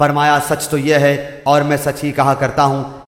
फरमाया सच तो यह है और मैं सच ही कहा करता हूँ।